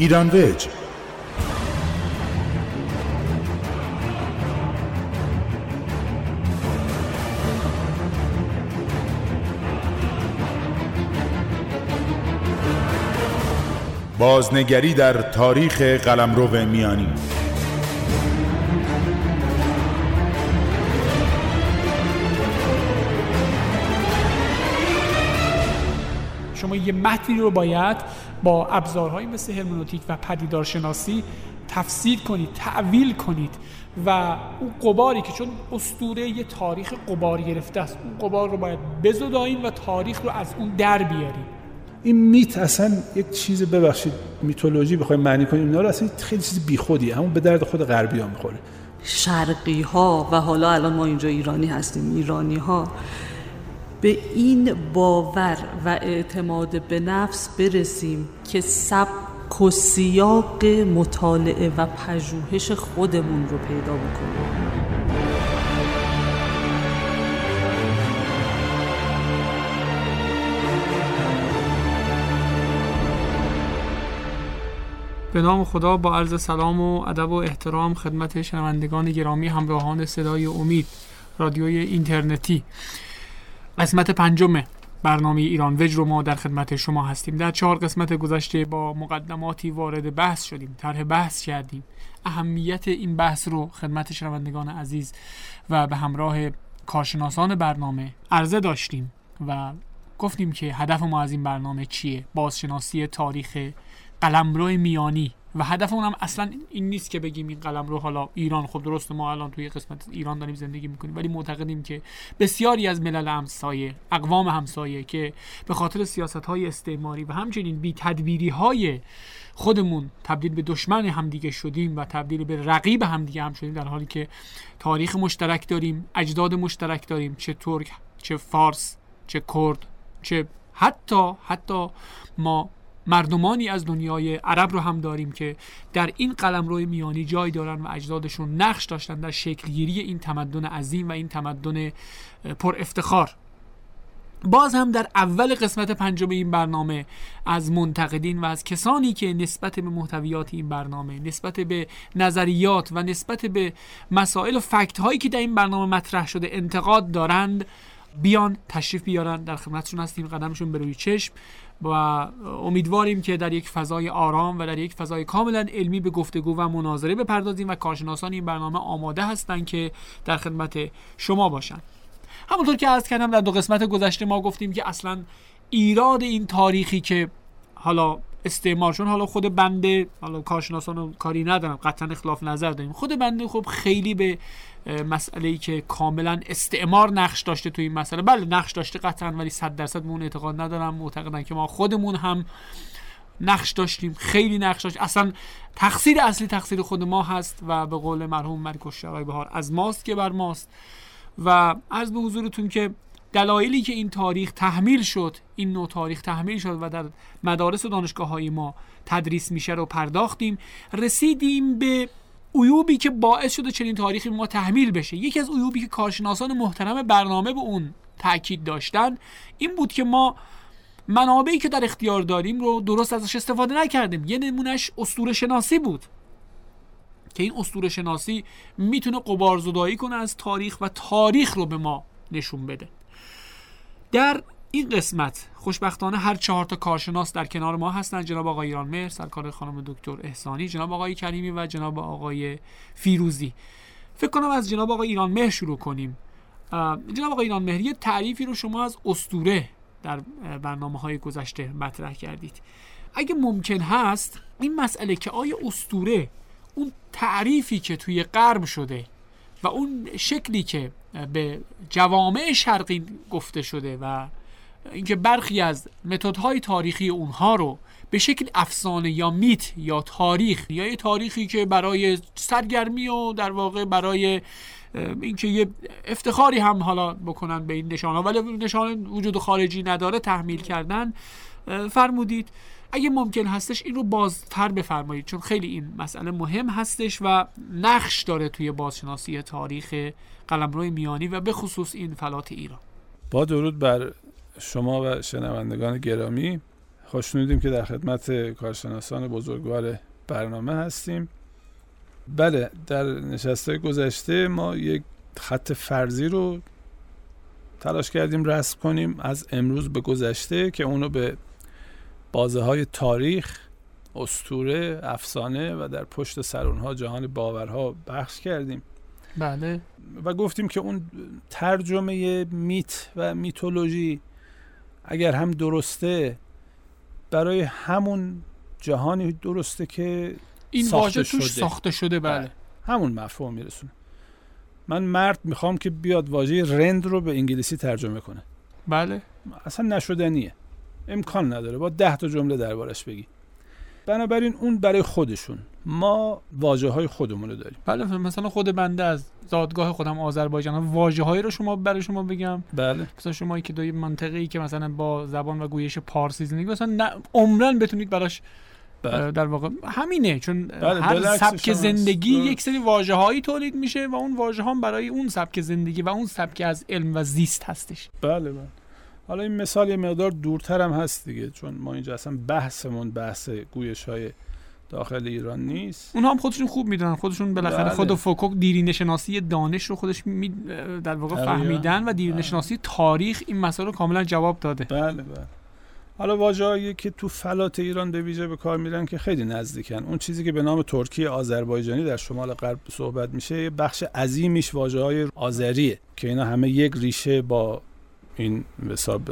ایران ویج. بازنگری در تاریخ قلمرو میانی. شما یه متنی رو باید با ابزارهایی مثل هرمنوتیک و پدیدارشناسی تفسیر کنید تعویل کنید و اون قباری که چون استوره یه تاریخ قبار گرفته است اون قبار رو باید بزداییم و تاریخ رو از اون در بیاریم. این میت اصلا یک چیز ببخشید میتولوژی بخوایم معنی کنیم اینا رو اصلا خیلی چیز بیخودی همون به درد خود غربی ها می‌خوره. شرقی ها و حالا الان ما اینجا ایرانی هستیم ایرانی ها به این باور و اعتماد به نفس برسیم که سبک و سیاق مطالعه و پژوهش خودمون رو پیدا بکنیم. به نام خدا با عرض سلام و ادب و احترام خدمت شنوندگان گرامی همراهان صدای امید رادیوی اینترنتی. قسمت پنجم برنامه ایران وج رو ما در خدمت شما هستیم. در چهار قسمت گذشته با مقدماتی وارد بحث شدیم طرح بحث کردیم. اهمیت این بحث رو خدمت شنوندگان عزیز و به همراه کارشناسان برنامه عرضه داشتیم و گفتیم که هدف ما از این برنامه چیه؟ بازشناسی تاریخ قلمرو میانی و هدف اونم اصلا این نیست که بگیم این قلم رو حالا ایران خب درست ما الان توی قسمت ایران داریم زندگی می‌کنیم ولی معتقدیم که بسیاری از ملل همسایه اقوام همسایه که به خاطر سیاست های استعماری و همچنین بی تدبیری های خودمون تبدیل به دشمن همدیگه شدیم و تبدیل به رقیب همدیگه هم شدیم در حالی که تاریخ مشترک داریم اجداد مشترک داریم چه ترک چه فارس چه کرد چه حتی حتی ما مردمانی از دنیای عرب رو هم داریم که در این قلم روی میانی جای دارن و اجدادشون نقش داشتن در شکلگیری این تمدن عظیم و این تمدن پر افتخار. باز هم در اول قسمت پنجم این برنامه از منتقدین و از کسانی که نسبت به محتویات این برنامه نسبت به نظریات و نسبت به مسائل و فکت هایی که در این برنامه مطرح شده انتقاد دارند بیان تشریف بیارن در خدمتشون هستیم قدمشون به روی چشم و امیدواریم که در یک فضای آرام و در یک فضای کاملا علمی به گفتگو و مناظره بپردازیم و کارشناسان این برنامه آماده هستند که در خدمت شما باشن. همونطور که از کردم در دو قسمت گذشته ما گفتیم که اصلا ایراد این تاریخی که حالا استعمار چون حالا خود بنده حالا کارشناسان کاری ندارم قطعا اختلاف نظر داریم خود بنده خب خیلی به مسئله ای که کاملا استعمار نقش داشته تو این مسئله. بله نقش داشته قطعا ولی صد درصد اون اعتقاد ندارم. معتقدم که ما خودمون هم نقش داشتیم خیلی نقش داشت. اصلا تقصیر اصلی تقصیر خود ما هست و به قول مرحوم ملک آقای بهار از ماست که بر ماست. و عرض به حضورتون که دلایلی که این تاریخ تحمیل شد این نوع تاریخ تحمیل شد و در مدارس و دانشگاه های ما تدریس میشه رو پرداختیم رسیدیم به عیوبی که باعث شده چنین تاریخی ما تحمیل بشه. یکی از عیوبی که کارشناسان محترم برنامه به اون تاکید داشتن این بود که ما منابعی که در اختیار داریم رو درست ازش استفاده نکردیم. یه نمونش اسطوره شناسی بود. که این اسطوره شناسی می‌تونه قبارزدایی کنه از تاریخ و تاریخ رو به ما نشون بده. در این قسمت خوشبختانه هر چهار تا کارشناس در کنار ما هستند جناب آقای ایران مهر سرکار خانم دکتر احسانی جناب آقای کریمی و جناب آقای فیروزی. فکر کنم از جناب آقای ایران مهر شروع کنیم. جناب آقای ایران مهر یه تعریفی رو شما از استوره در برنامه های گذشته مطرح کردید. اگه ممکن هست این مسئله که آیا استوره اون تعریفی که توی غرب شده و اون شکلی که به جوامع شرقی گفته شده و اینکه برخی از متدهای تاریخی اونها رو به شکل افسانه یا میت یا تاریخ یا یه تاریخی که برای سرگرمی و در واقع برای اینکه یه افتخاری هم حالا بکنن به این نشان ولی نشان وجود خارجی نداره تحمیل کردن فرمودید. اگه ممکن هستش این رو بازتر بفرمایید چون خیلی این مسئله مهم هستش و نقش داره توی بازشناسی تاریخ قلمرو میانی و به خصوص این فلات ایران. با درود بر شما و شنوندگان گرامی خوشنودیم که در خدمت کارشناسان بزرگوار برنامه هستیم. بله در نشسته گذشته ما یک خط فرضی رو تلاش کردیم رسم کنیم از امروز به گذشته که اونو به بازه های تاریخ استوره افسانه و در پشت سر اونها جهان باورها بخش کردیم. بله. و گفتیم که اون ترجمه میت و میتولوژی اگر هم درسته برای همون جهانی درسته که این ساخته واژه توش شده. ساخته شده بله. بله. همون مفهوم میرسونه. من مرد می‌خوام که بیاد واژه رند رو به انگلیسی ترجمه کنه. بله. اصلا نشدنیه. امکان نداره. با ده تا جمله دربارش بگی. بنابراین اون برای خودشون ما واجه های خودمون رو داریم بله مثلا خود بنده از دادگاه خودم آذربایجان واژه هایی رو شما برای شما بگم بله مثلا شما که دوی منطقه ای که مثلا با زبان و گویش پارسی زندگی مثلا نه عمرن بتونید براش بله. در واقع همینه چون بله، هر سبک. زندگی درست. یک سری واژه هایی تولید میشه و اون واژه هم برای اون سبک زندگی و اون سبک از علم و زیست هستش بله بله حالا این مثال یه مقدار دورتر هم هست دیگه چون ما اینجا اصلا بحثمون بحث گویش های داخل ایران نیست اونها هم خودشون خوب می‌دونن خودشون بالاخره بله. خود فوکوک دیرینه شناسی دانش رو خودش می در واقع دقیقاً. فهمیدن و دیرینه بله. شناسی تاریخ این مسائل رو کاملا جواب داده بله بله حالا واژه‌هایی که تو فلات ایران به ویژه به کار میرن که خیلی نزدیکن اون چیزی که به نام ترکی آذربایجانی در شمال غرب صحبت میشه یه بخش عظیمیش واژه های آذریه که اینا همه یک ریشه با این حساب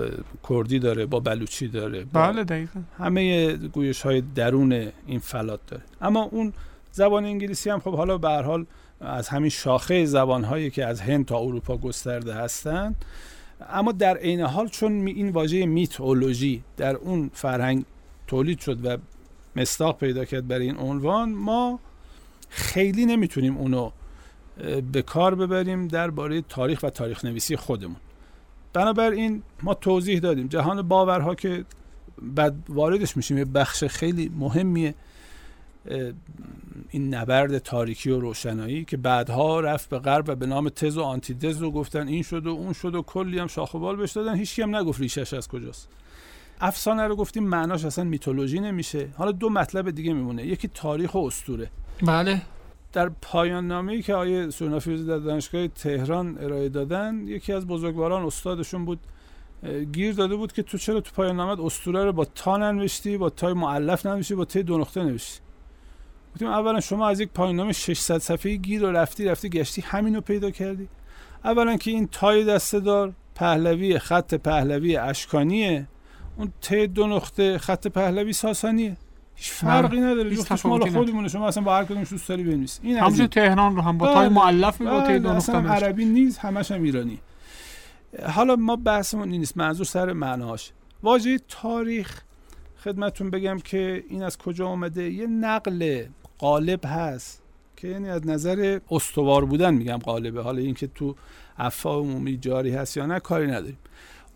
کردی داره با بلوچی داره با بله دقیقا. همه گویش های درون این فلات داره. اما اون زبان انگلیسی هم خب حالا به هر حال از همین شاخه زبان هایی که از هند تا اروپا گسترده هستند اما در عین حال چون این واژه میتولوژی در اون فرهنگ تولید شد و مستاق پیدا کرد برای این عنوان ما خیلی نمی‌تونیم اونو به کار ببریم درباره تاریخ و تاریخ نویسی خودمون. بنابراین ما توضیح دادیم. جهان باورها که بعد واردش میشیم. یه بخش خیلی مهمیه. این نبرد تاریکی و روشنایی که بعدها رفت به غرب و به نام تز و آنتی تز و گفتن این شد و اون شد و کلی هم شاخ و بال بهش دادن. هیچ هم نگفت ریشش از کجاست. افسانه رو گفتیم معناش اصلا میتولوژی نمیشه. حالا دو مطلب دیگه میمونه. یکی تاریخ و اسطوره. بله. در پایان نامه‌ای که آیه سونا فیروزی در دانشگاه تهران ارائه دادن یکی از بزرگواران استادشون بود گیر داده بود که تو چرا تو پایان نامت اسطوره رو با تا ننوشتی با تای معلف ننوشتی با ت دو نقطه نوشتی. گفتیم اولا شما از یک پایان نامه 600 صفحه‌ای گیر رو رفتی رفتی گشتی همین رو پیدا کردی. اولا که این تای دسته دار پهلوی خط پهلوی اشکانیه. اون ت دو نقطه خط پهلوی ساسانیه. هیچ فرقی نداره جفتش مال نداره. خودمونه شما اصلا با هر کدومش دوست داری بنویس این این. تهران رو هم با بله. تای معلف می تای دو بله، اصلا. عربی نیست همش هم ایرانی حالا ما بحثمون این نیست منظور سر معناش واژه تاریخ خدمتون بگم که این از کجا آمده یه نقل قالب هست که یعنی از نظر استوار بودن میگم قالبه حالا اینکه تو افا عمومی جاری هست یا نه کاری نداریم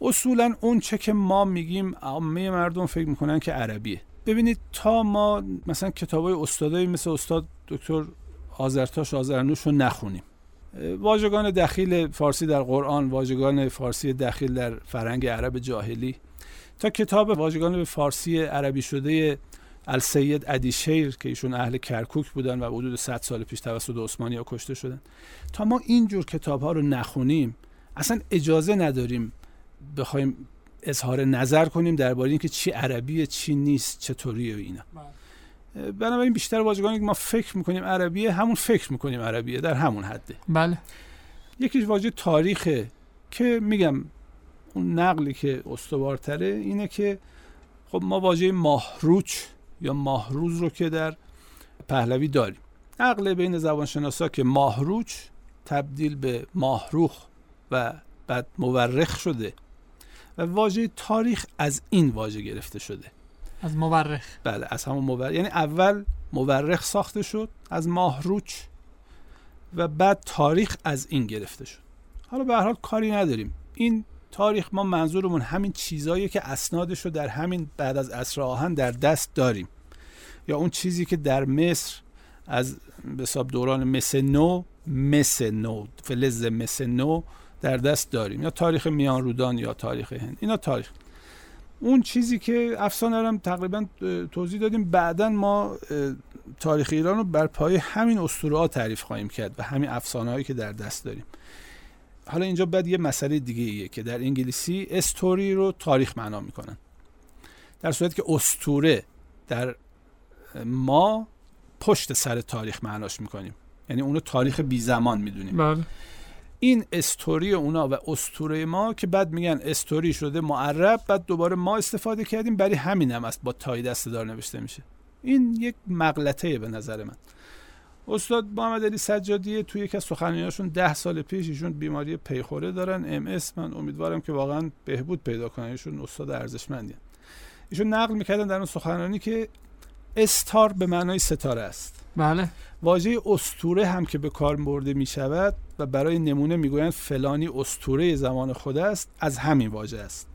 اصولا اون چه که ما میگیم عامه مردم فکر می‌کنن که عربیه ببینید تا ما مثلا کتابای استادایی مثل استاد دکتر آذرتاش آذرنوش رو نخونیم. واژگان دخیل فارسی در قرآن واژگان فارسی دخیل در فرهنگ عرب جاهلی. تا کتاب واژگان فارسی عربی شده السید ادیشیر که ایشون اهل کرکوک بودن و حدود 100 سال پیش توسط عثمانی ها کشته شدن. تا ما اینجور کتاب ها رو نخونیم اصلا اجازه نداریم بخوایم اظهار نظر کنیم درباره اینکه چی عربیه چی نیست چطوریه و اینا. بنابراین بیشتر واژگانی که ما فکر می‌کنیم عربیه همون فکر می‌کنیم عربیه در همون حده. بله. یکیش واژه تاریخه که میگم اون نقلی که استوارتره اینه که خب ما واژه ماهروچ یا ماهروز رو که در پهلوی داریم. نقل بین زبانشناسا که ماهروچ تبدیل به ماهروخ و بعد مورخ شده. و واژه تاریخ از این واژه گرفته شده. از مورخ. بله از همون مورخ یعنی اول مورخ ساخته شد از ماهروچ و بعد تاریخ از این گرفته شد. حالا به هر حال کاری نداریم. این تاریخ ما منظورمون همین چیزایی که اسنادش رو در همین بعد از عصر آهن در دست داریم. یا اون چیزی که در مصر از به دوران مس نو مس نو فلز مس نو در دست داریم یا تاریخ میان رودان یا تاریخ هند. اینا تاریخ. اون چیزی که افسانه هم تقریبا توضیح دادیم بعدا ما تاریخ ایران رو بر پایه همین اسطوره ها تعریف خواهیم کرد و همین افسانه هایی که در دست داریم. حالا اینجا بعد یه مسئله دیگه ایه که در انگلیسی استوری رو تاریخ معنا می‌کنن. در صورتی که اسطوره در ما پشت سر تاریخ معناش می‌کنیم. یعنی اونو تاریخ بی زمان می‌دونیم. بله. این استوری اونا و اسطوره ما که بعد میگن استوری شده معرب بعد دوباره ما استفاده کردیم برای همین هم است با تای دست دار نوشته میشه. این یک مغلطه به نظر من. استاد محمد علی سجادی توی یکی از سخنرانیاشون ده سال پیش ایشون بیماری پیخوره دارن ام اس. من امیدوارم که واقعا بهبود پیدا کنن. ایشون استاد ارزشمندی ایشون نقل می‌کردن در اون سخنرانی که استار به معنای ستاره است. بله. واژه استوره هم که به کار برده می شود و برای نمونه می‌گویند فلانی استوره زمان خود است از همین واژه است.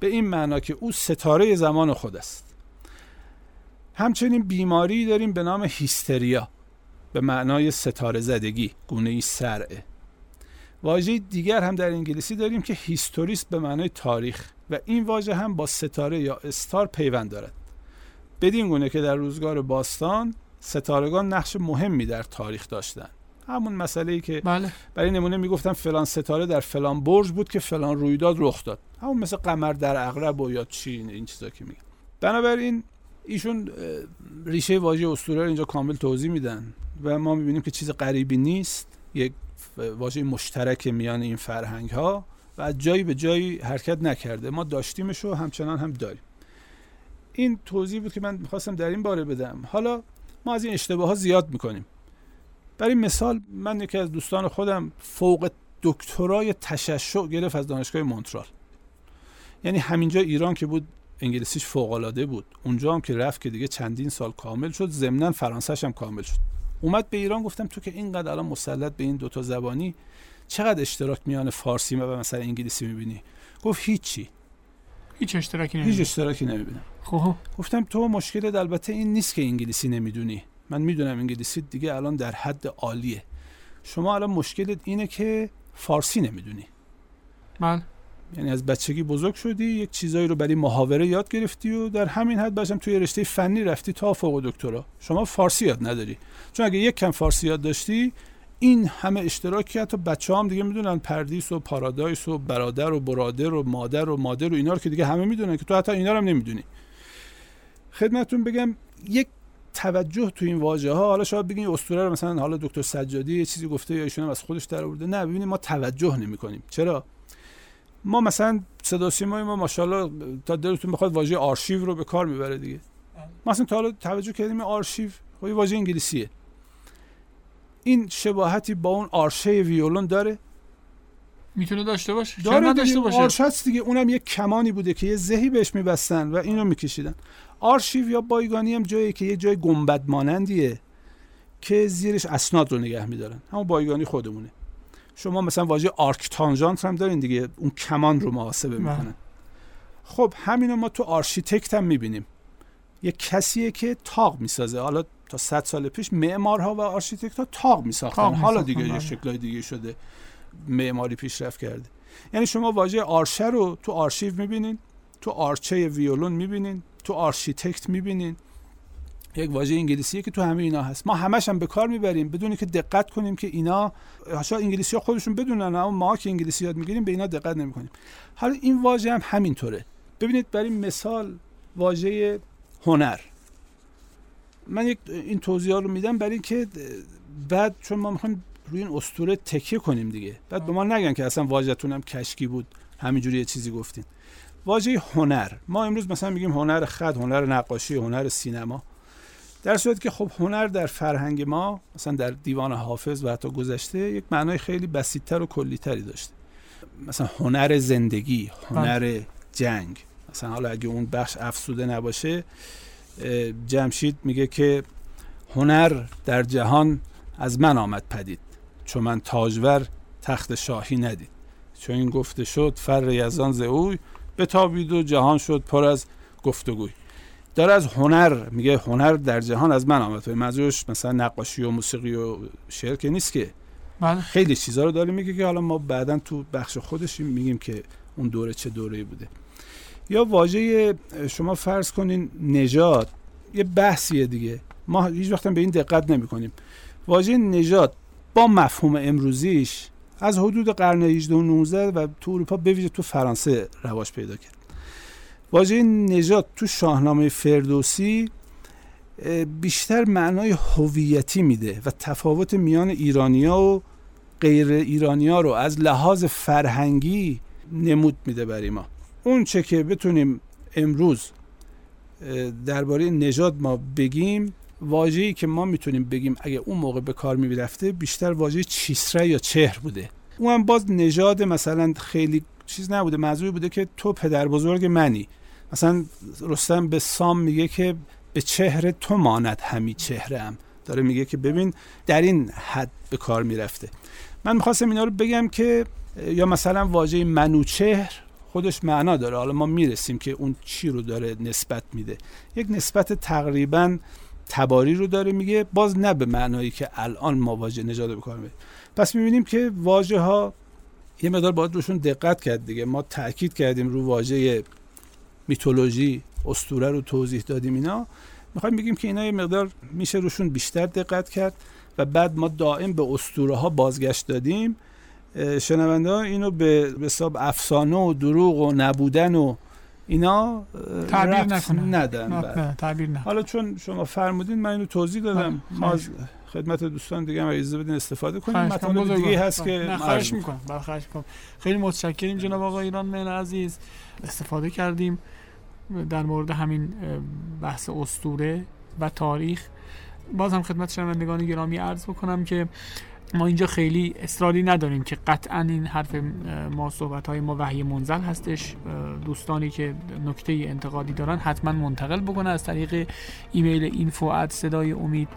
به این معنا که او ستاره زمان خود است. همچنین بیماری داریم به نام هیستریا به معنای ستاره زدگی گونه ای سرعه. واژه دیگر هم در انگلیسی داریم که هیستوریست به معنای تاریخ و این واژه هم با ستاره یا استار پیوند دارد. بدین گونه که در روزگار باستان ستارگان نقش مهمی در تاریخ داشتن. همون مسئله ای که بله. برای نمونه می‌گفتم فلان ستاره در فلان برج بود که فلان رویداد رخ داد. همون مثل قمر در عقرب و یا چین این چیزا که میگن. بنابراین ایشون ریشه واژه اسطوره رو اینجا کامل توضیح میدن و ما می‌بینیم که چیز غریبی نیست. یک واژه مشترک میان این فرهنگ ها و از جایی به جایی حرکت نکرده. ما داشتیمش و همچنان هم داریم. این توضیح بود که من می‌خواستم در این باره بدم. حالا ما از این اشتباه ها زیاد می‌کنیم. برای مثال من یکی از دوستان خودم فوق دکترای تششع گرفت از دانشگاه مونترال. یعنی همینجا ایران که بود انگلیسیش فوق العاده بود. اونجا هم که رفت که دیگه چندین سال کامل شد ضمنا فرانسهش هم کامل شد. اومد به ایران گفتم تو که اینقدر الان مسلط به این دوتا زبانی چقدر اشتراک میان فارسی و مثلا انگلیسی می‌بینی؟ گفت هیچی. هیچ اشتراکی هیچ نمیده اشتراکی نمی‌بینم خب گفتم تو مشکلت البته این نیست که انگلیسی نمی‌دونی. من می‌دونم انگلیسی دیگه الان در حد عالیه. شما الان مشکلت اینه که فارسی نمی‌دونی. بله یعنی از بچگی بزرگ شدی یک چیزایی رو برای محاوره یاد گرفتی و در همین حد باشم توی رشته فنی رفتی تا فوق دکترا. شما فارسی یاد نداری. چون اگه یک کم فارسی یاد داشتی این همه اشتراکی حتی بچه هم دیگه می‌دونن پردیس و پارادایس و برادر و برادر و مادر و مادر و اینا رو که دیگه همه می‌دونن که تو حتی اینا رو هم نمی‌دونی. خدمتتون بگم یک توجه تو این واژه ها حالا شاید بگین اسطوره رو مثلا حالا دکتر سجادی یه چیزی گفته یا ایشون هم از خودش در آورده. نه ببینید ما توجه نمی کنیم چرا؟ ما مثلا صدا سیمای ما ماشاءالله تا دلتون بخواد واژه آرشیو رو به کار می‌بره دیگه. ما اصلا تا حالا توجه کردیم آرشیو خب واژه انگلیسیه. این شباهتی با اون آرشه ویولون داره؟ می‌تونه داشته باشه. داره دیگه. باشه؟ آرش هست دیگه. اونم یک کمانی بوده که یه زهی بهش میبستن و اینو میکشیدن. آرشیو یا بایگانی هم جایی که یه جای گنبد مانندیه که زیرش اسناد رو نگه میدارن. همون بایگانی خودمونه. شما مثلا واژه آرک تانژانت هم دارین دیگه. اون کمان رو محاسبه بله. می‌کنن. خب همینو ما تو آرشیتکت هم می‌بینیم. یه کسیه که تاق می‌سازه. حالا تا 100 سال پیش معمارها و آرشیتکت ها تاق میساختن حالا دیگه یه بله. شکلای دیگه شده معماری پیشرفت کرده. یعنی شما واژه آرشه رو تو آرشیو می‌بینین تو آرشه ویولون می‌بینین تو آرشیتکت می‌بینین. یک واژه انگلیسیه که تو همه اینا هست. ما همش هم به کار می‌بریم. بدون که دقت کنیم که اینا شاید انگلیسی ها خودشون بدونن اما ما که انگلیسی یاد می‌گیریم به اینا دقت نمی‌کنیم. حالا این واژه هم همینطوره. ببینید برای مثال واژه هنر. من یک این توضیح رو میدم برای اینکه بعد چون ما می‌خوایم روی این اسطوره تکیه کنیم دیگه. بعد به ما نگن که اصلا واژه‌تون هم کشکی بود همینجوری یه چیزی گفتین. واژه هنر. ما امروز مثلا میگیم هنر خط هنر نقاشی هنر سینما. در صورتی که خب هنر در فرهنگ ما مثلا در دیوان حافظ و حتی گذشته یک معنای خیلی بسیطتر و کلیتری داشته. مثلا هنر زندگی هنر جنگ. مثلا حالا اگه اون بخش افسوده نباشه جمشید میگه که هنر در جهان از من آمد پدید چون من تاجور تخت شاهی ندید. چون این گفته شد فر یزدان ز اوی بتابید و جهان شد پر از گفتگوی. داره از هنر میگه هنر در جهان از من آمد پدید. منظورش مثلا نقاشی و موسیقی و شعر که نیست که. بله. خیلی چیزا رو داره میگه که حالا ما بعدا تو بخش خودش میگیم که اون دوره چه دوره بوده. یا واژه شما فرض کنین نژاد یه بحثیه دیگه. ما هیچ وقت به این دقت نمی کنیم واژه نژاد با مفهوم امروزیش از حدود قرن 18 و 19 و تو اروپا تو فرانسه رواج پیدا کرد. واژه نژاد تو شاهنامه فردوسی بیشتر معنای هویتی میده و تفاوت میان ایرانیا و غیر ایرانیا رو از لحاظ فرهنگی نمود میده برای ما. اون چه که بتونیم امروز درباره نژاد ما بگیم واژه‌ای که ما می‌تونیم بگیم اگه اون موقع به کار می‌رفته بیشتر واژه چیسره یا چهر بوده. اون هم باز نژاد مثلا خیلی چیز نبوده منظوری بوده که تو پدر بزرگ منی. مثلا رستم به سام میگه که به چهره تو ماند همی چهره هم داره میگه که ببین در این حد به کار می‌رفته. من می‌خواستم اینا رو بگم که یا مثلا واژه منوچهر خودش معنا داره. حالا ما می‌رسیم که اون چی رو داره نسبت میده. یک نسبت تقریبا تباری رو داره میگه باز نه به معنایی که الان ما واژه نژاد به پس می‌بینیم که واژه ها یه مقدار باید روشون دقت کرد دیگه. ما تاکید کردیم رو واژه میتولوژی استوره رو توضیح دادیم اینا. می‌خوایم بگیم که اینا یه مقدار میشه روشون بیشتر دقت کرد و بعد ما دائم به استوره ها بازگشت دادیم. شنونده ها اینو به حساب افسانه و دروغ و نبودن و اینا تعبیر نکنن. ندن نه تعبیر نه. حالا چون شما فرمودین من اینو توضیح دادم. ما خدمت دوستان دیگه هم اجازه بدین استفاده کنیم. مطالب دیگه هست که خواهش می‌کنم. خواهش می‌کنم. خیلی متشکریم جناب آقای ایران من عزیز. استفاده کردیم. در مورد همین بحث استوره و تاریخ. باز هم خدمت شنوندگان گرامی عرض بکنم که ما اینجا خیلی اصراری نداریم که قطعا این حرف ما صحبت های ما وحی منزل هستش. دوستانی که نکته انتقادی دارن حتما منتقل بکنه از طریق ایمیل اینفو صدای امید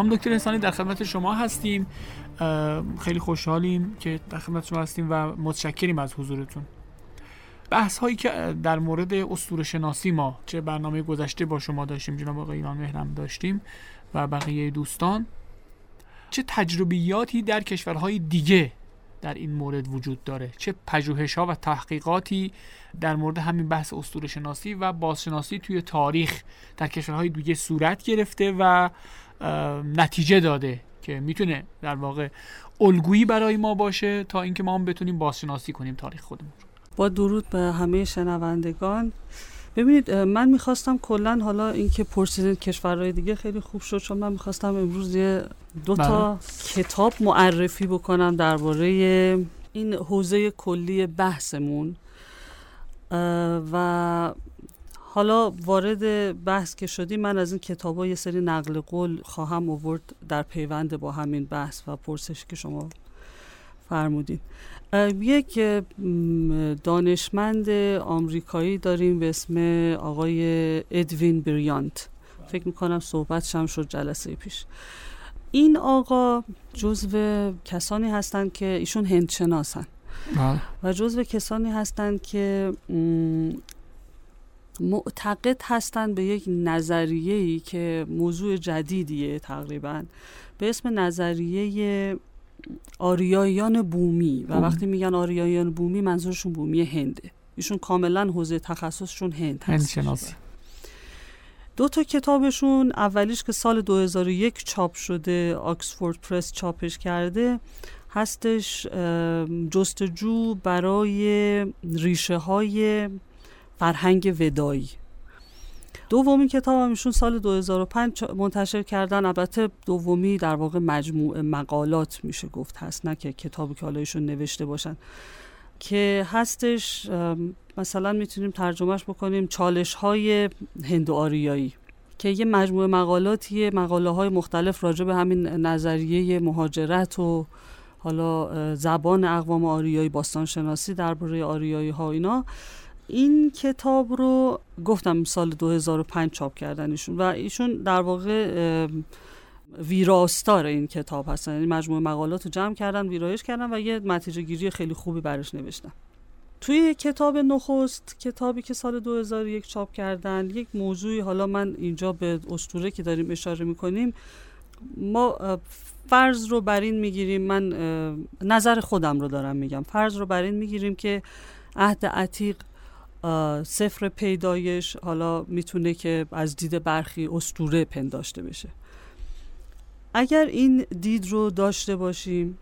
خانم دکتر انسانی در خدمت شما هستیم. خیلی خوشحالیم که در خدمت شما هستیم و متشکریم از حضورتون. بحث هایی که در مورد اسطوره شناسی ما چه برنامه گذشته با شما داشتیم جناب آقای ایران مهرم داشتیم و بقیه دوستان چه تجربیاتی در کشورهای دیگه در این مورد وجود داره؟ چه پژوهش ها و تحقیقاتی در مورد همین بحث اسطوره شناسی و بازشناسی توی تاریخ در کشورهای دیگه صورت گرفته و نتیجه داده که می‌تونه در واقع الگویی برای ما باشه تا اینکه ما هم بتونیم بازشناسی کنیم تاریخ خودمون با درود به همه شنوندگان. ببینید من می‌خواستم کلا حالا اینکه پرسیدین کشورهای دیگه خیلی خوب شد چون من می‌خواستم امروز یه دو تا. کتاب معرفی بکنم درباره این حوزه کلی بحثمون. و حالا وارد بحث که شدی من از این کتاب ها یه سری نقل قول خواهم آورد در پیوند با همین بحث و پرسش که شما فرمودین. یک دانشمند آمریکایی داریم به اسم آقای ادوین بریانت. فکر می‌کنم صحبت هم شد جلسه پیش. این آقا جزو کسانی هستند که ایشون هندشناسن. بله. و جزو کسانی هستند که معتقد هستند به یک نظریه‌ای که موضوع جدیدیه تقریبا. به اسم نظریه آریایان بومی. و وقتی میگن آریایان بومی منظورشون بومی هنده ایشون کاملا حوزه تخصصشون هند هست. دو تا کتابشون اولیش که سال 2001 چاپ شده آکسفورد پرس چاپش کرده هستش جستجو برای ریشه های فرهنگ ودایی. دومی کتاب هم ایشون سال 2005 منتشر کردن. البته دومی در واقع مجموع مقالات میشه گفت. هست. نه که کتابی که حالا ایشون نوشته باشن. که هستش مثلا می‌تونیم ترجمهش بکنیم. چالش های هندو آریایی که یه مجموعه مقالاتیه. مقاله های مختلف راجع به همین نظریه مهاجرت و حالا زبان اقوام آریایی باستان شناسی درباره آریایی ها اینا. این کتاب رو گفتم سال 2005 چاپ کردن ایشون و ایشون در واقع ویراستار این کتاب هستن. یعنی مجموعه مقالات رو جمع کردن ویرایش کردن و یه نتیجه گیری خیلی خوبی برش نوشتن. توی کتاب نخست کتابی که سال 2001 چاپ کردن یک موضوعی حالا من اینجا به اسطوره که داریم اشاره می‌کنیم ما فرض رو بر این می‌گیریم من نظر خودم رو دارم میگم. فرض رو بر این می‌گیریم که عهد عتیق سفر پیدایش حالا می‌تونه که از دید برخی استوره پنداشته بشه. اگر این دید رو داشته باشیم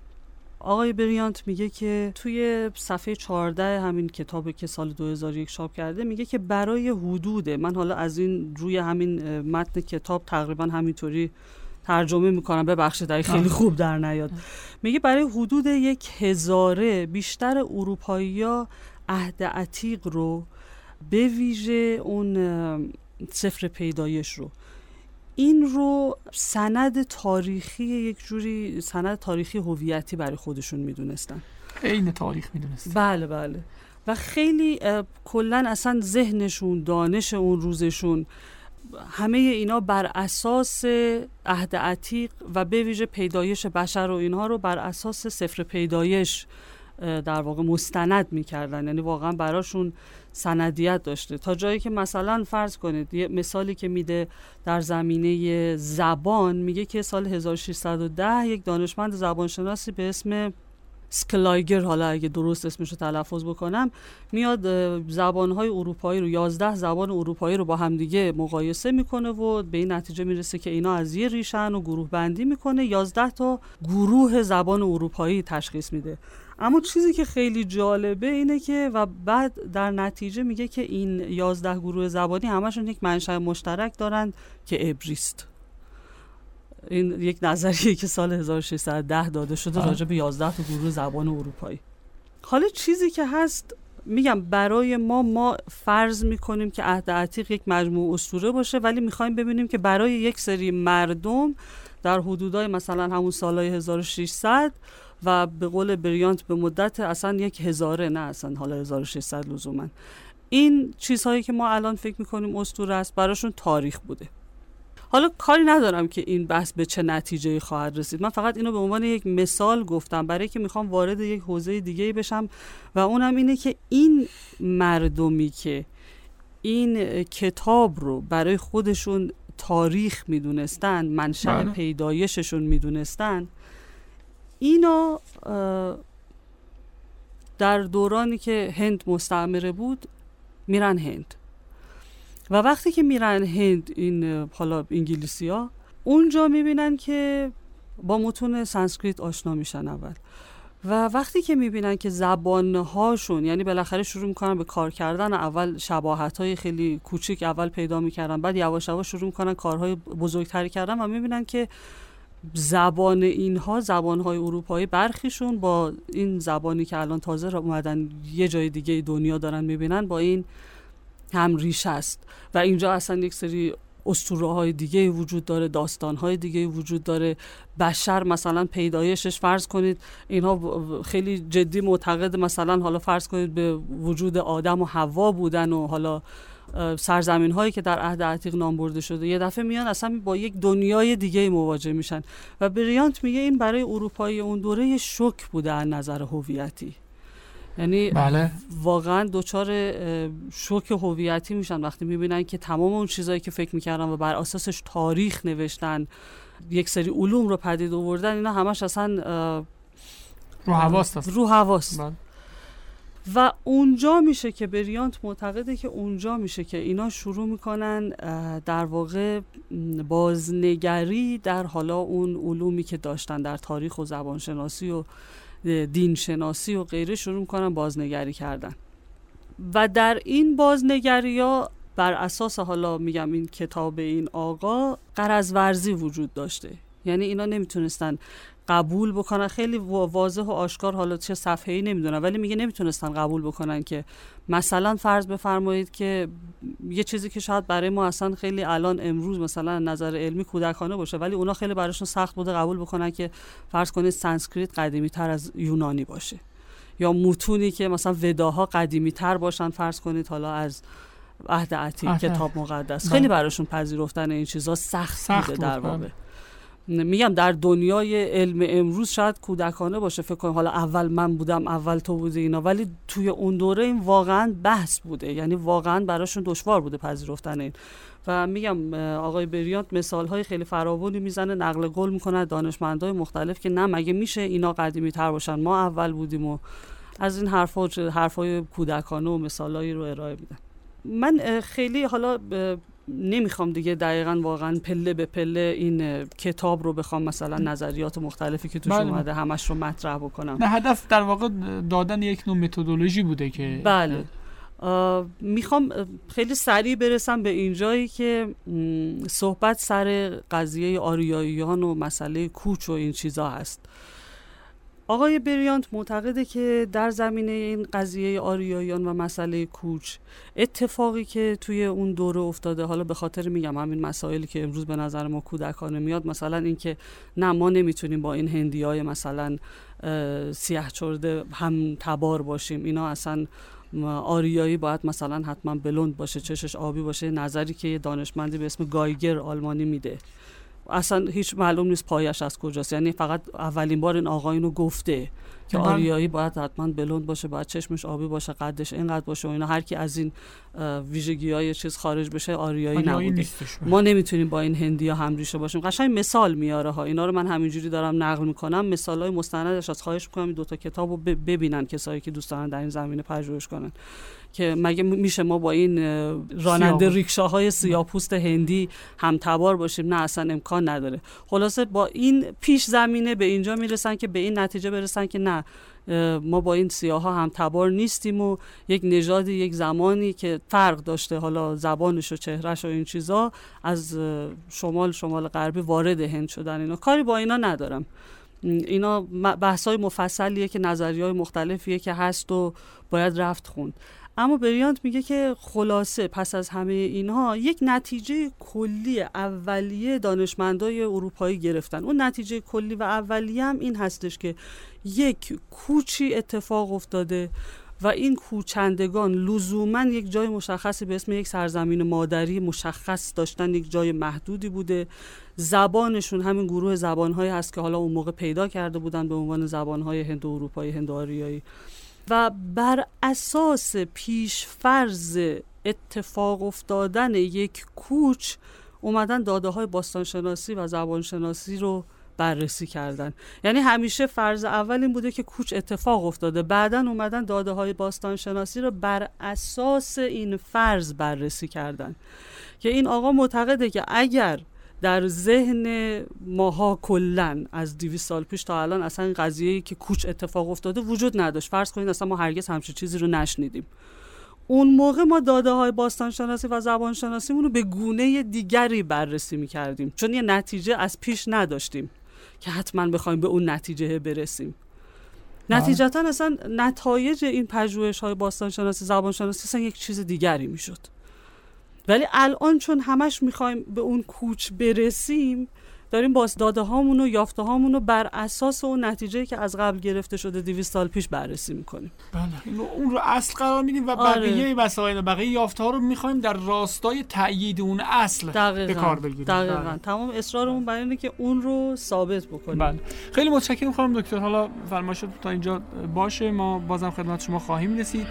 آقای بریانت میگه که توی صفحه 14 همین کتابی که سال 2001 چاپ کرده میگه که برای حدود من حالا از این روی همین متن کتاب تقریبا همینطوری ترجمه می‌کنم. ببخشید در خیلی خوب در نیاد. میگه برای حدود یک هزاره بیشتر اروپایی ها عهد عتیق رو به ویژه اون سفر پیدایش رو. این رو سند تاریخی یک جوری سند تاریخی هویتی برای خودشون می‌دونستن. عین تاریخ می‌دونستن. بله بله. و خیلی کلا اصلا ذهنشون دانش اون روزشون همه اینا بر اساس عهد عتیق و به ویژه پیدایش بشر و اینها رو بر اساس سفر پیدایش در واقع مستند می‌کردن. یعنی واقعا براشون سندیت داشته. تا جایی که مثلا فرض کنید یه مثالی که میده در زمینه زبان میگه که سال 1610 یک دانشمند زبانشناسی به اسم سکلایگر حالا اگه درست اسمش رو تلفظ بکنم میاد زبانهای اروپایی رو 11 زبان اروپایی رو با همدیگه مقایسه می‌کنه و به این نتیجه می‌رسه که اینا از یه ریشن و گروه بندی می‌کنه. 11 تا گروه زبان اروپایی تشخیص میده. اما چیزی که خیلی جالبه اینه که و بعد در نتیجه میگه که این 11 گروه زبانی همشون یک منشأ مشترک دارند که ابریست. این یک نظریه که سال 1610 داده شده راجع به 11 تا گروه زبان اروپایی. حالا چیزی که هست میگم برای ما ما فرض می‌کنیم که عهد عتیق یک مجموع اسطوره باشه ولی می‌خوایم ببینیم که برای یک سری مردم در حدودای مثلا همون سالهای 1600 و به قول بریانت به مدت اصلا یک هزاره نه اصلا حالا 1600 لزوما. این چیزهایی که ما الان فکر می‌کنیم اسطوره است براشون تاریخ بوده. حالا کاری ندارم که این بحث به چه نتیجه خواهد رسید. من فقط اینو به عنوان یک مثال گفتم برای که می‌خوام وارد یک حوزه دیگه بشم و اونم اینه که این مردمی که این کتاب رو برای خودشون تاریخ می‌دونستن منشأ بله. پیدایششون می‌دونستن اینا در دورانی که هند مستعمره بود میرن هند. و وقتی که میرن هند این حالا انگلیسی ها اونجا می‌بینن که با متون سانسکریت آشنا میشن اول. و وقتی که می‌بینن که زبانهاشون یعنی بالاخره شروع می‌کنن به کار کردن اول شباهت های خیلی کوچیک اول پیدا می‌کردن بعد یواش یواش شروع می‌کنن کارهای بزرگتری کردن و می‌بینن که زبان اینها زبانهای اروپایی برخیشون با این زبانی که الان تازه اومدن یه جای دیگه دنیا دارن می‌بینن با این هم ریش است. و اینجا اصلا یک سری اسطوره های دیگه وجود داره داستان های دیگه وجود داره. بشر مثلا پیدایشش فرض کنید اینها خیلی جدی معتقد مثلا حالا فرض کنید به وجود آدم و حوا بودن و حالا سرزمین هایی که در عهد عتیق نام برده شده یه دفعه میان اصلا با یک دنیای دیگه مواجه میشن و بریانت میگه این برای اروپایی اون دوره شک بوده از نظر هویتی یعنی بله. واقعا دچار شوک هویتی میشن وقتی می‌بینن که تمام اون چیزهایی که فکر می‌کردن و بر اساسش تاریخ نوشتن یک سری علوم رو پدید آوردن اینا همش اصلا رو حواست رو حواست بله. و اونجا میشه که بریانت معتقده که اونجا میشه که اینا شروع می‌کنن در واقع بازنگری در حالا اون علومی که داشتن در تاریخ و زبانشناسی و دین شناسی و غیره شروع می‌کنن بازنگری کردن. و در این بازنگری ها بر اساس حالا میگم این کتاب این آقا قرض ورزی وجود داشته. یعنی اینا نمی‌تونستن قبول بکنن. خیلی واضح و آشکار حالا چه صفحه ای نمی‌دونم ولی میگه نمی‌تونستن قبول بکنن که مثلا فرض بفرمایید که یه چیزی که شاید برای ما اصلا خیلی الان امروز مثلا نظر علمی کودکانه باشه ولی اونا خیلی براشون سخت بوده قبول بکنن که فرض کنید سانسکریت قدیمی تر از یونانی باشه. یا متونی که مثلا وداها قدیمی تر باشن فرض کنید حالا از عهد عتیق کتاب مقدس. بله. خیلی براشون پذیرفتن این چیزها سخت, سخت بوده در واقع. بله. میگم در دنیای علم امروز شاید کودکانه باشه فکر کنم. حالا اول من بودم اول تو بودی اینا. ولی توی اون دوره این واقعا بحث بوده. یعنی واقعا براشون دشوار بوده پذیرفتن این. و میگم آقای بریانت مثال های خیلی فراوانی می‌زنه نقل قول می‌کنه دانشمندای مختلف که نه مگه میشه اینا قدیمی تر باشن؟ ما اول بودیم و از این حرفا حرفای کودکانه و مثالایی رو ارائه میدن. من خیلی حالا نمی‌خوام دیگه دقیقا واقعا پله به پله این کتاب رو بخوام مثلا نظریات مختلفی که توش بله. اومده همش رو مطرح بکنم. نه هدف در واقع دادن یک نوع متدولوژی بوده که بله. می‌خوام خیلی سریع برسم به اینجایی که صحبت سر قضیه آریاییان و مسئله کوچ و این چیزا هست. آقای بریانت معتقده که در زمینه این قضیه آریایان و مسئله کوچ اتفاقی که توی اون دوره افتاده حالا به خاطر میگم همین مسائلی که امروز به نظر ما کودکانه میاد مثلا اینکه نه ما نمی‌تونیم با این هندی های مثلا سیاه چرده هم تبار باشیم. اینا اصلا آریایی باید مثلا حتما بلند باشه چشش آبی باشه. نظری که یه دانشمندی به اسم گایگر آلمانی میده. اصلا هیچ معلوم نیست پایش از کجاست. یعنی فقط اولین بار این آقا اینو گفته که آریایی باید حتما بلند باشه باید چشمش آبی باشه قدش اینقدر باشه و اینا. هر کی از این ویژگی های چیز خارج بشه آریایی نبوده. ما نمی‌تونیم با این هندی ها هم ریشه باشیم. قشنگ مثال میاره ها. اینا رو من همینجوری دارم نقل می‌کنم. مثال های مستندش از خواهش می‌کنم این دوتا کتاب رو ببینن کسایی که دوست دارن در این زمینه پژوهش کنن. که مگه میشه ما با این راننده ریکشاهای سیاپوست هندی هم تبار باشیم؟ نه اصلا امکان نداره. خلاصه با این پیش زمینه به اینجا می‌رسن که به این نتیجه برسن که نه ما با این سیاه ها هم تبار نیستیم و یک نژادی یک زمانی که فرق داشته حالا زبانش و چهرش و این چیزا از شمال شمال غربی وارد هند شدن اینا. کاری با اینا ندارم. اینا بحث های مفصلیه که نظریه های مختلفیه که هست و باید رفت خوند. اما بریانت میگه که خلاصه پس از همه اینها یک نتیجه کلی اولیه دانشمندای اروپایی گرفتن. اون نتیجه کلی و اولیه هم این هستش که یک کوچی اتفاق افتاده و این کوچندگان لزوما یک جای مشخصی به اسم یک سرزمین مادری مشخص داشتن یک جای محدودی بوده. زبانشون همین گروه زبانهایی هست که حالا اون موقع پیدا کرده بودن به عنوان زبانهای هند اروپایی هند آریایی و بر اساس پیشفرز اتفاق افتادن یک کوچ اومدن داده های باستانشناسی و زبانشناسی رو بررسی کردن. یعنی همیشه فرض اول این بوده که کوچ اتفاق افتاده. بعدا اومدن داده های باستانشناسی رو بر اساس این فرض بررسی کردن. که این آقا معتقده که اگر در ذهن ماها کلا از 200 سال پیش تا الان اصلا این قضیه که کوچ اتفاق افتاده وجود نداشت. فرض کنید اصلا ما هرگز همچین چیزی رو نشنیدیم. اون موقع ما داده های باستان شناسی و زبان شناسی رو به گونه دیگری بررسی می کردیم چون یه نتیجه از پیش نداشتیم که حتما بخوایم به اون نتیجه برسیم. نتیجتا اصلا نتایج این پژوهش های باستان شناسی زبان شناسی اصلا یک چیز دیگری می‌شد. ولی الان چون همش می‌خوایم به اون کوچ برسیم داریم باز داده هامون و یافته هامون رو بر اساس اون نتیجه که از قبل گرفته شده 200 سال پیش بررسی می‌کنیم. بله. اون رو اصل قرار میدیم و آره. بقیه وسایل بقیه یافته ها رو می‌خوایم در راستای تایید اون اصل به کار بگیریم. دقیقاً. بله. تمام اصرارمون بر اینه که اون رو ثابت بکنیم. بله. خیلی متشکرم خانم دکتر. حالا فرمایشات تا اینجا باشه. ما بازم خدمت شما خواهیم رسید.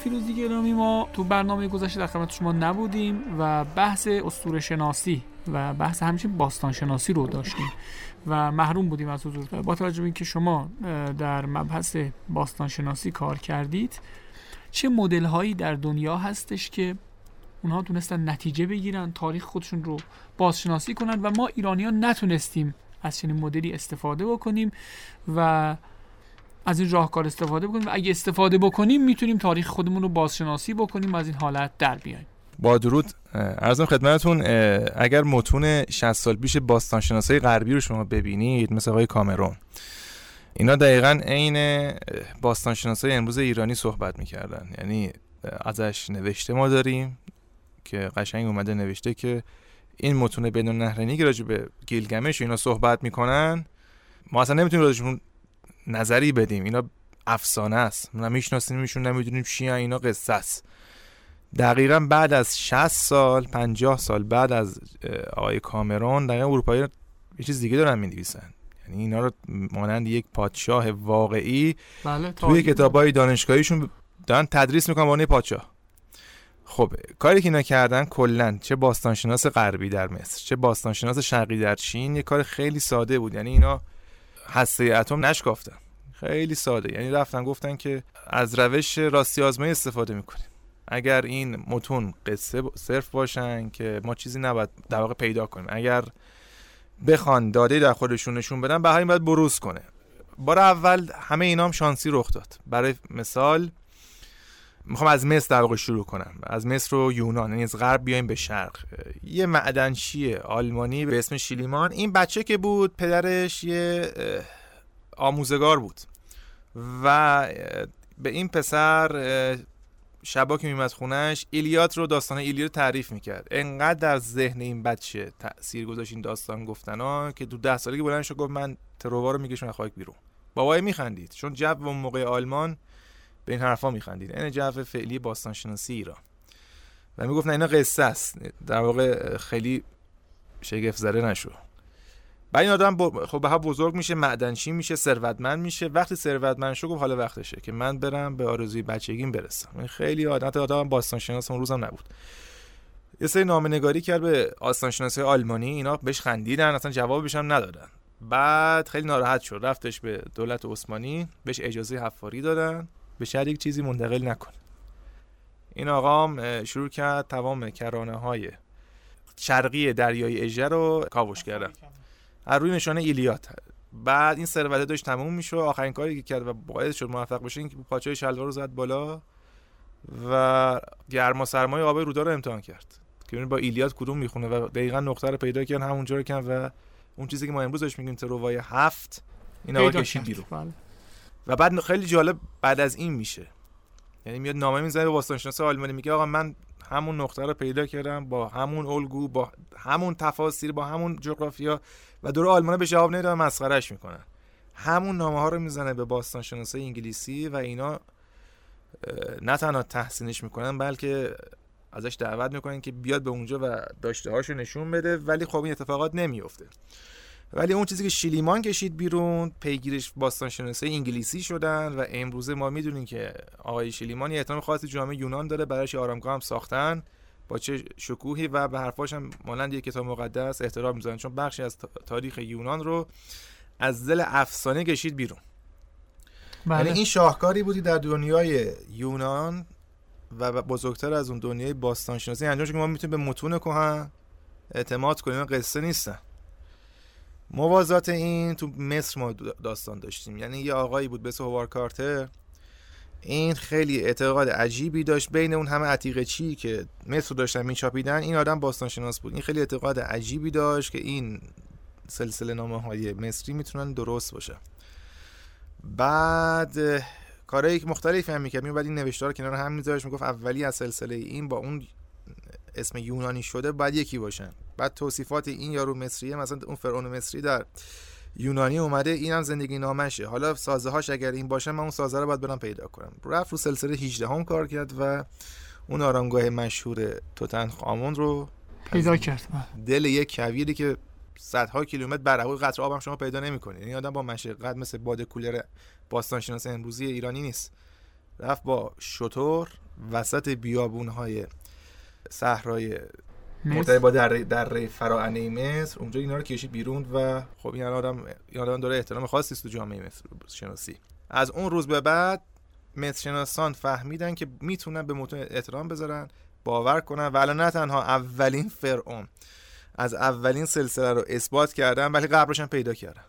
فیروزی گرامی ما تو برنامه گذشته در خدمت شما نبودیم و بحث اسطوره شناسی و بحث همچنین باستان شناسی رو داشتیم و محروم بودیم از حضور. با توجه به اینکه شما در مبحث باستان شناسی کار کردید چه مدل هایی در دنیا هستش که اونها تونستن نتیجه بگیرن تاریخ خودشون رو بازشناسی کنن و ما ایرانیان نتونستیم از چنین مدلی استفاده بکنیم و از این راهکار استفاده بکنیم و اگه استفاده بکنیم می‌تونیم تاریخ خودمون رو بازشناسی بکنیم و از این حالت در بیایم. با درود ارزم خدمتتون اگر متون 60 سال پیش باستانشناسای غربی رو شما ببینید مثل آقای کامرون اینا دقیقا عین باستانشناسای امروز ایرانی صحبت می‌کردن. یعنی ازش نوشته ما داریم که قشنگ اومده نوشته که این متون بدون نهرینی که راجع به گیلگمش اینا صحبت می‌کنن ما اصلا نمی‌تونیم راجعشون نظری بدیم. اینا افسانه است. نمیشناسیمشون نمی‌دونیم چی اینا قصه است. دقیقا بعد از 60 سال 50 سال بعد از آقای کامرون دقیقا اروپایی یه چیز دیگه دارن نویسن یعنی اینا رو مانند یک پادشاه واقعی بله توی کتابای دانشگاهیشون دارن تدریس می‌کنن به پادشاه. خب کاری که اینا کردن کلا چه باستانشناس غربی در مصر چه باستانشناس شرقی در چین یه کار خیلی ساده بود. یعنی اینا هسته اتم نشکافتن. خیلی ساده. یعنی رفتن گفتن که از روش راستی آزمایی استفاده می‌کنیم. اگر این متون قصه صرف باشن که ما چیزی نباید در واقع پیدا کنیم. اگر بخوان داده در خودشون نشون بدن به باید بروز کنه. بار اول همه اینام شانسی رخ داد. برای مثال می‌خوام از مصر در واقع شروع کنم. از مصر و یونان یعنی از غرب بیایم به شرق. یه معدنچی آلمانی به اسم شیلیمان. این بچه که بود پدرش یه آموزگار بود. و به این پسر شبا که میمد خونش ایلیات رو داستان ایلیات رو تعریف می‌کرد. انقدر در ذهن این بچه تاثیر گذاشت این داستان گفتن ها که دو ده سالگی بلند شد گفت من تروار رو می‌کشم خاک بیرون. بابای میخندید. چون جو و موقع آلمان به این حرفا میخندید. این جو فعلی باستان شناسی ایران. و می‌گفت نه اینا قصه است. در واقع خیلی شگفت زده نشو. بعد این آدم خب به بزرگ میشه معدنچی میشه ثروتمند میشه. وقتی ثروتمند شد گفت حالا وقتشه که من برم به آرزوی بچگیم برسم. این خیلی آدم باستان شناس اون روزم نبود. یه سری نامه کرد به آستان شناسی آلمانی. اینا بهش خندیدن اصلا جوابش هم ندادن. بعد خیلی ناراحت شد. رفتش به دولت عثمانی بهش اجازه حفاری دادن. به شاید یک چیزی منتقل نکن. این آقام شروع کرد تمام کرانه های شرقی دریای اژه رو کاوش کردن. از روی نشانه ایلیات بعد این ثروت داشت تموم میشه آخرین کاری که کرد و باعث شد موفق بشه اینکه پاچه شلوار رو زد بالا و گرما سرمایه آب رودا رو امتحان کرد. که با ایلیات کدوم می‌خونه و دقیقا نقطه رو پیدا کردن همونجا رو کردن و اون چیزی که ما امروز بهش میگیم تروای هفت این آقا کشید بیرون. بله. و بعد خیلی جالب بعد از این میشه. یعنی میاد نامه می‌زنه به باستانشناس آلمانی میگه آقا من همون نقطه رو پیدا کردم با همون الگو با همون تفاسیر با همون جغرافیا و دور آلمان به جواب نمیدن مسخرهش می‌کنن. همون نامه ها رو می‌زنه به باستان شناسای انگلیسی و اینا نه تنها تحسینش می‌کنن بلکه ازش دعوت می‌کنن که بیاد به اونجا و داشته هاشو نشون بده ولی خب این اتفاقات نمیفته ولی اون چیزی که شیلیمان کشید بیرون پیگیرش باستان شناسای انگلیسی شدن و امروزه ما می‌دونیم که آقای شیلیمان یه احترام خاصی جامعه یونان داره براش آرامگاه هم ساختن. با چه شکوهی و به حرفاش هم مانند یک کتاب مقدس احترام می‌ذارن چون بخشی از تاریخ یونان رو از دل افسانه کشید بیرون. بله. یعنی این شاهکاری بودی در دنیای یونان و بزرگتر از اون دنیای باستان شناسی انجام که ما می‌تونیم به متون کهن اعتماد کنیم. قصه نیستن. موازات این تو مصر ما داستان داشتیم. یعنی یه آقایی بود به هوار کارتر. این خیلی اعتقاد عجیبی داشت بین اون همه عتیقه چی که مصر داشتن میچاپیدن این آدم باستانشناس بود. این خیلی اعتقاد عجیبی داشت که این سلسله نامه های مصری می‌تونن درست باشه. بعد کارهایی که مختلف هم می‌کرد. بعد این نوشتار کنار هم میذاشت می‌گفت اولی از سلسله این با اون اسم یونانی شده باید یکی باشن. بعد توصیفات این یارو مصریه مثلا اون فرعون مصری در یونانی اومده اینم زندگی نامشه. حالا سازه هاش اگر این باشه من اون سازه رو باید برم پیدا کنم. رفت رو سلسله 18 هم کار کرد و اون آرامگاه مشهور توتن خامون رو پیدا کرد. دل یک کویری که صدها کیلومتر بر هوای قطر آبم شما پیدا نمی‌کنید. این آدم با مشقت مثل باد کولر باستان شناس امروزی ایرانی نیست. رفت با شطور وسط بیابونهای صحرای مرتبط با در در فراعنه مصر. اونجا اینا رو کشید بیرون و خب این آدم این آدم داره احترام خاصی تو جامعه مصر شناسی از اون روز به بعد مصر شناسان فهمیدن که می‌تونن به متون احترام بذارن باور کنن ولی نه تنها اولین فرعون از اولین سلسله رو اثبات کردن ولی قبلش هم پیدا کردن.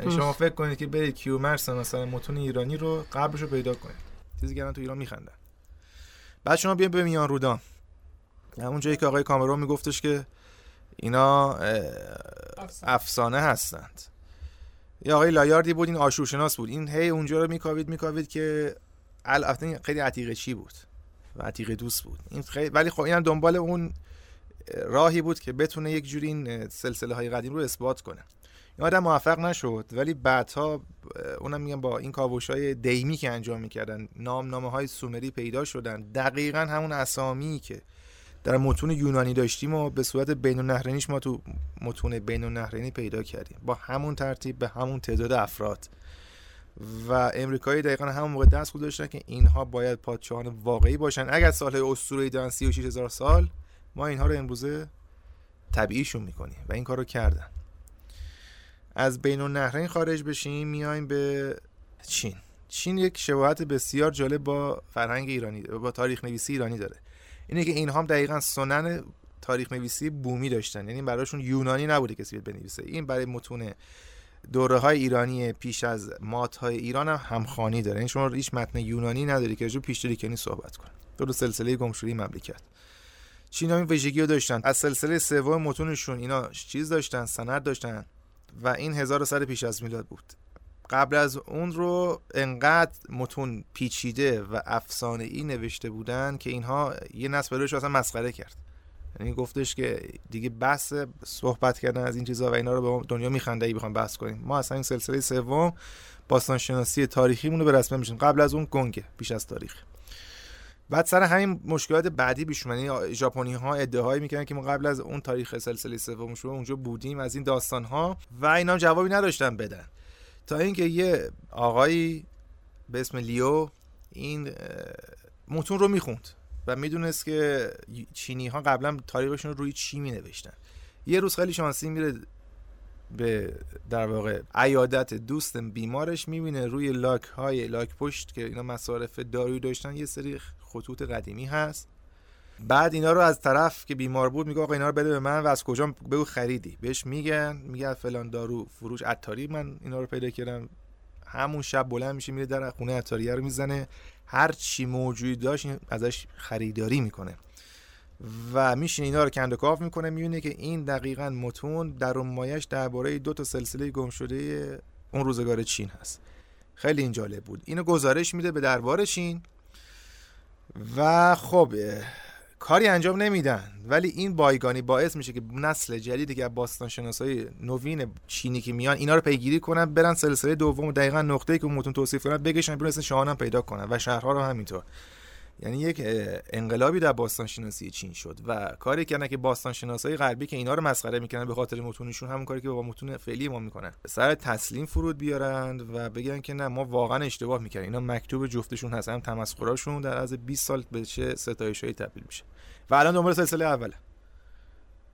یعنی شما فکر کنید که برید کیومرس مثلا متون ایرانی رو قبلش رو پیدا کنید. چیزی که تو ایران میخندن. بعد شما بیاین به میان رودان همون جایی که آقای کامرون میگفتش که اینا افسانه. هستند. یا آقای لایاردی بود این آشورشناس بود. این هی اونجا رو میکاوید میکاوید که البته خیلی عتیقه چی بود؟ و عتیقه دوست بود. این خیلی ولی خب اینم دنبال اون راهی بود که بتونه یک جوری این سلسله های قدیم رو اثبات کنه. این آدم موفق نشد ولی بعدها اونم میگم با این کاوش های دیمی که انجام می‌کردن نام نامه های سومری پیدا شدن. دقیقا همون اسامی که در متون یونانی داشتیم و به صورت بین النهرینیش ما تو متون بین النهرینی پیدا کردیم. با همون ترتیب به همون تعداد افراد. و امریکایی دقیقا همون موقع دست گذاشتن که اینها باید پادشاهان واقعی باشن. اگر سالهای اسطوره‌ای دارن 36 هزار سال ما اینها رو امروزه طبیعیشون می‌کنیم و این کار رو کردن. از بین النهرین خارج بشیم میایم به چین. چین یک شباهت بسیار جالب با فرهنگ ایرانی با تاریخ نویسی ایرانی داره. اینه که اینها هم دقیقا سنن تاریخ نویسی بومی داشتن. یعنی براشون یونانی نبوده کسی بنویسه. این برای متون دوره های ایرانی پیش از مات های ایران هم همخوانی داره. این یعنی شما هیچ متن یونانی نداری که جو پیشتری کنی صحبت کنه. دور سلسله گمشوری مملکت. چینا این ویژگی رو داشتن. از سلسله سوم متونشون اینا چیز داشتن سند داشتن و این هزار سال پیش از میلاد بود. قبل از اون رو انقدر متون پیچیده و افسانه ای نوشته بودن که اینها یه نسل روش اصلا مسخره کرد. یعنی گفتش که دیگه بحث صحبت کردن از این چیزا و اینا رو به دنیا میخنده ای بخوام بحث کنیم. ما اصلا این سلسله سوم باستان شناسی تاریخیمون رو به رسمه میشیم. قبل از اون گنگه بیش از تاریخ. بعد سر همین مشکلات بعدی پیش یعنی ژاپنی ها ادعایی می‌کنن که ما قبل از اون تاریخ سلسله سوم شو اونجا بودیم از این داستان ها و اینا جوابی نداشتن بدن. تا اینکه یه آقایی به اسم لیو این متون رو می‌خوند و می‌دونست که چینی ها قبلا تاریخشون رو روی چی می نوشتن یه روز خیلی شانسی میره به در واقع عیادت دوست بیمارش می‌بینه روی لاک های لاک پشت که اینا مصارف دارویی داشتن یه سری خطوط قدیمی هست. بعد اینا رو از طرف که بیمار بود میگه آقا اینا رو بده به من و از کجا بگو خریدی. بهش میگن میگه فلان دارو فروش. عطاری من اینا رو پیدا کردم. همون شب بلند میشه میره در خونه عطاریه رو می‌زنه. هر چی موجودی داشت ازش خریداری می‌کنه. و میشینه اینا رو کند کاف می‌کنه. می‌بینه که این دقیقا متون در مایش درباره دو تا سلسله گم شده اون روزگار چین هست. خیلی این جالب بود. اینو گزارش میده به دربار چین. و خب کاری انجام نمیدن. ولی این بایگانی باعث میشه که نسل جدیدی که باستان شناسای نوین چینی که میان اینا رو پیگیری کنن برن سلسله دوم دقیقا نقطه‌ای که متون توصیف کنن بگشن برن شاهان پیدا کنن و شهرها رو همینطور. یعنی یک انقلابی در باستان شناسی چین شد و کاری کردن که باستان شناسای غربی که اینا رو مسخره می‌کنن به خاطر متونشون همون کاری که با متون فعلی ما می‌کنن. سر تسلیم فرود بیارند و بگن که نه ما واقعا اشتباه می‌کنیم اینا مکتوب جفتشون هست هم تمسخراشون در از 20 سال به چه ستایشایی تبدیل میشه. و الان دنبال سلسله اوله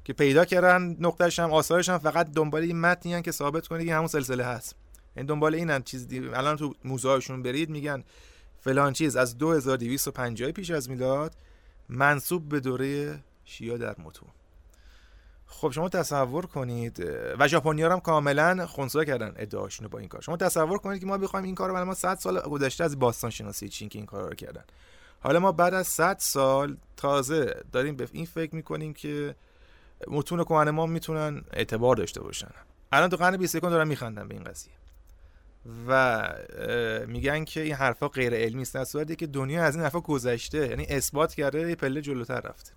که پیدا کردن نقطهش هم آثارش هم فقط دنبال این متنی که ثابت کنه که همون سلسله هست. این دنبال اینن چیز دی... الان تو موزه برید میگن فلان چیز. از 2250 پیش از میلاد منصوب به دوره شیا در متون خب شما تصور کنید و ژاپنی‌ها هم کاملا خونسا کردن ادعاشونو با این کار. شما تصور کنید که ما بخوایم این کارو ما 100 سال گذشته از باستان شناسی چین که این کارا رو کردن. حالا ما بعد از 100 سال تازه داریم به این فکر می‌کنیم که متون کهن ما می‌تونن اعتبار داشته باشن. الان تو قرن 21 دارن میخندن به این قضیه. و میگن که این حرفا غیر علمی است در که دنیا از این حرفا گذشته یعنی اثبات کرده پله جلوتر رفته.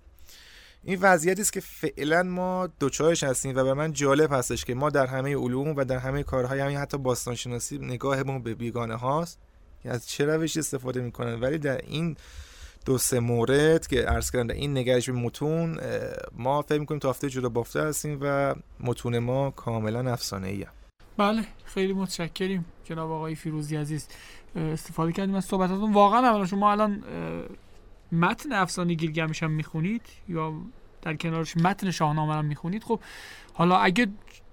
این وضعیتی است که فعلا ما دوچارش هستیم و به من جالب هستش که ما در همه علوم و در همه کارهای همین حتی باستان شناسی نگاهمون به بیگانه هاست که از چه روشی استفاده می‌کنن. ولی در این دو سه مورد که عرض کردم در این نگرش به متون ما فکر می‌کنیم تا هفته جدا بافته هستیم و متون ما کاملا افسانه ای بله خیلی متشکریم جناب آقای فیروزی عزیز. استفاده کردیم از صحبتاتون. واقعا اولا شما الان متن افسانه گیلگمش هم می‌خونید یا در کنارش متن شاهنامه هم می‌خونید؟ خب حالا اگه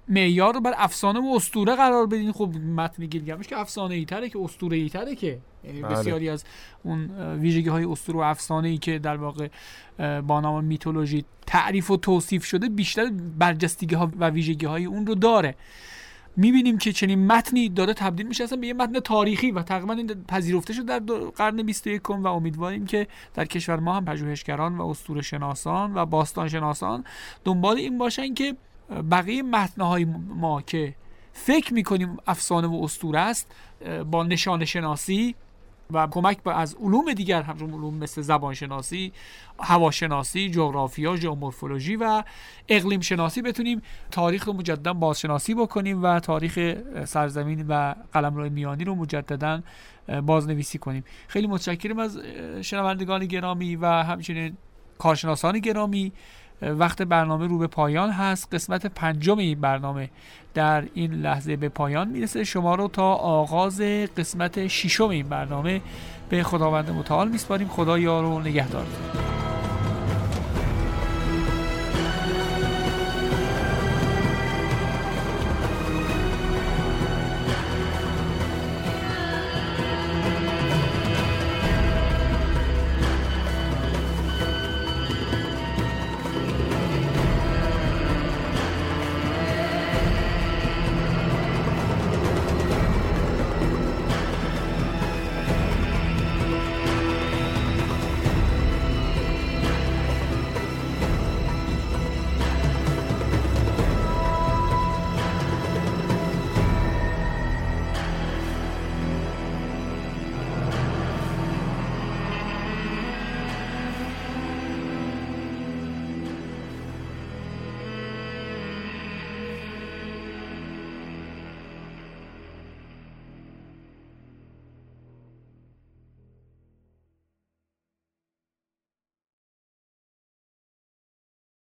معیار رو بر افسانه و اسطوره قرار بدین خب متن گیلگمش که افسانه ای تره که اسطوره ای تره که. یعنی بله. بسیاری از اون ویژگی های اسطوره و افسانه ای که در واقع با نام میتولوژی تعریف و توصیف شده بیشتر برجستگی ها و ویژگی های اون رو داره. می‌بینیم که چنین متنی داره تبدیل میشه اصلا به یه متن تاریخی و تقریبا این پذیرفته شده در قرن 21 و امیدواریم که در کشور ما هم پژوهشگران و اسطوره شناسان و باستان شناسان دنبال این باشن که بقیه متنهای ما که فکر می‌کنیم افسانه و اسطوره است با نشان شناسی و کمک به از علوم دیگر همچون علوم مثل زبان شناسی، هواشناسی، جغرافیا، ژئومورفولوژی و اقلیم شناسی بتونیم تاریخ رو مجددا بازشناسی بکنیم و تاریخ سرزمین و قلمرو میانی رو مجددا بازنویسی کنیم. خیلی متشکرم از شنوندگان گرامی و همچنین کارشناسان گرامی. وقت برنامه رو به پایان هست. قسمت پنجم این برنامه در این لحظه به پایان می‌رسه. شما رو تا آغاز قسمت ششم این برنامه به خداوند متعال میسپاریم. خدا یار و نگهدارتون